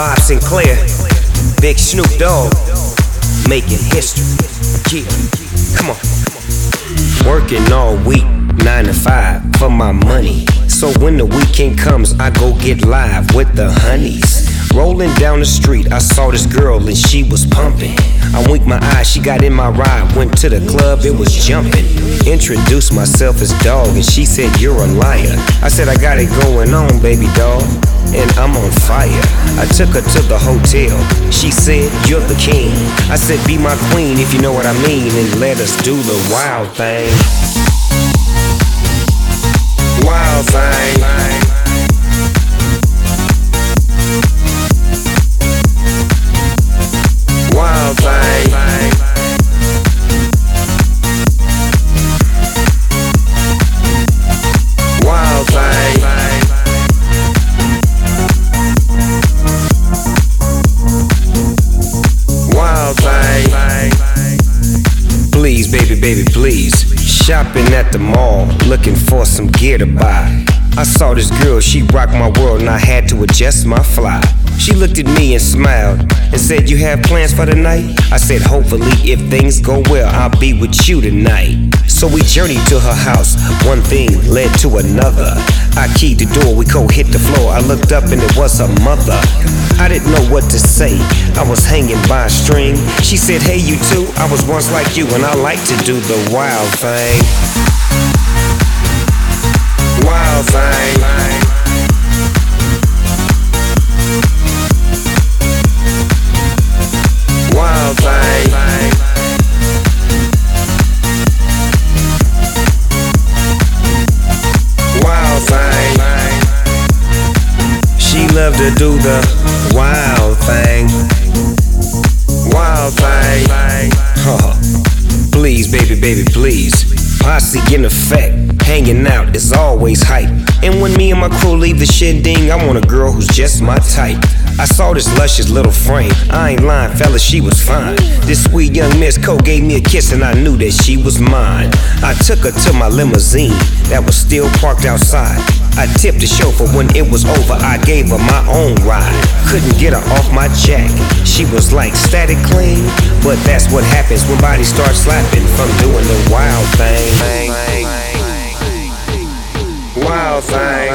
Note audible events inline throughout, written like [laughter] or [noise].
Bob Sinclar, Big Snoop Dogg, making history. Yeah, come on. Working all week, nine to five, for my money. So when the weekend comes, I go get live with the honeys. Rolling down the street, I saw this girl and she was pumping. I winked my eye, she got in my ride. Went to the club, it was jumping. Introduced myself as dog, and she said, You're a liar. I said, I got it going on, baby dog, and I'm on fire. I took her to the hotel. She said, You're the king. I said, Be my queen if you know what I mean, and let us do the wild thing. Wild thing. Baby, please. Shopping at the mall, looking for some gear to buy. I saw this girl, she rocked my world, and I had to adjust my fly. She looked at me and smiled and said, You have plans for the night? I said, Hopefully, if things go well, I'll be with you tonight. So we journeyed to her house. One thing led to another. I keyed the door, we co hit the floor. I looked up and it was her mother. I didn't know what to say. I was hanging by a string. She said, Hey, you too. I was once like you, and I like to do the wild thing. She loved to do the wild thing. Wild thing. Huh. [laughs] Please, baby, baby, please. Posse in effect, hanging out is always hype. And when me and my crew leave the shindig, I want a girl who's just my type. I saw this luscious little frame. I ain't lying, fellas, she was fine. This sweet young Miss Co gave me a kiss, and I knew that she was mine. I took her to my limousine that was still parked outside. I tipped the chauffeur when it was over. I gave her my own ride. Couldn't get her off my jack. She was like static clean, but that's what happens when bodies start slapping from doing the wild thing. Wild thing.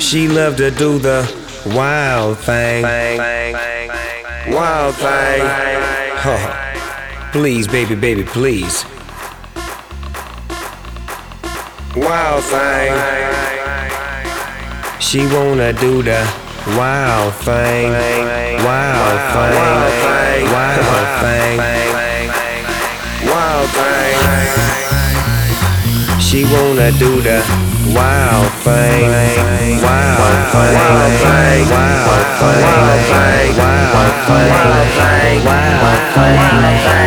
She loved to do the wild thing. Wild thing. Please, baby, baby, please. Wild thing. She wanna do the wild thing. Wild thing. Wild thing. Wild thing. She wanna do the wild thing. Wild thing. Wild thing. Wild thing. Wild thing. Wild thing.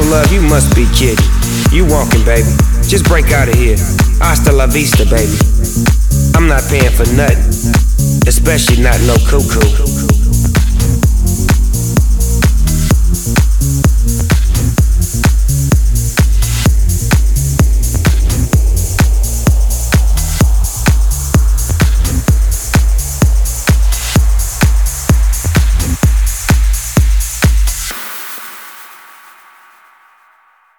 Yo, love, you must be kidding. You walking, baby. Just break out of here. Hasta la vista, baby. I'm not paying for nothing. Especially not no cuckoo.